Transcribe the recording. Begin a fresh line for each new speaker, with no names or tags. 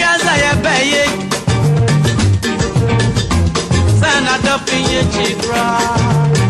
Osande wiaza ye Sana ye chikra.